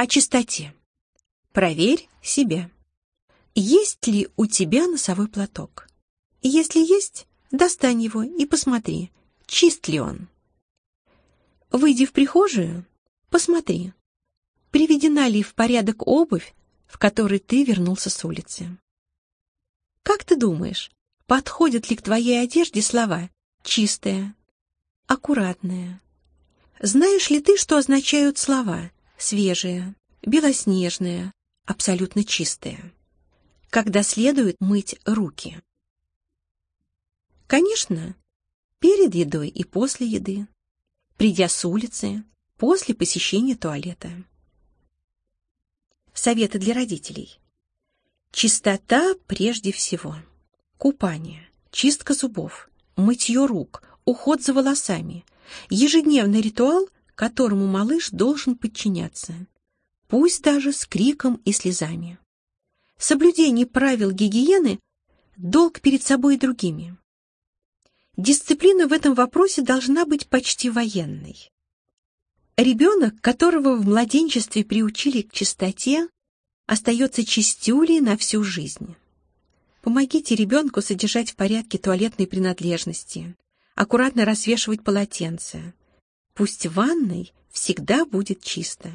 О чистоте. Проверь себя. Есть ли у тебя носовой платок? Если есть, достань его и посмотри, чист ли он. Выйди в прихожую, посмотри, приведена ли в порядок обувь, в которой ты вернулся с улицы. Как ты думаешь, подходят ли к твоей одежде слова «чистая», «аккуратная»? Знаешь ли ты, что означают слова «свежая», «белоснежная», «абсолютно чистая»? Когда следует мыть руки? Конечно, перед едой и после еды, придя с улицы, после посещения туалета. Советы для родителей. Чистота прежде всего. Купание, чистка зубов, мытье рук, уход за волосами. Ежедневный ритуал, которому малыш должен подчиняться. Пусть даже с криком и слезами. Соблюдение правил гигиены – долг перед собой и другими. Дисциплина в этом вопросе должна быть почти военной. Ребенок, которого в младенчестве приучили к чистоте, остается чистюлей на всю жизнь. Помогите ребенку содержать в порядке туалетные принадлежности, аккуратно развешивать полотенца. Пусть в ванной всегда будет чисто.